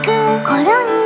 く転んだ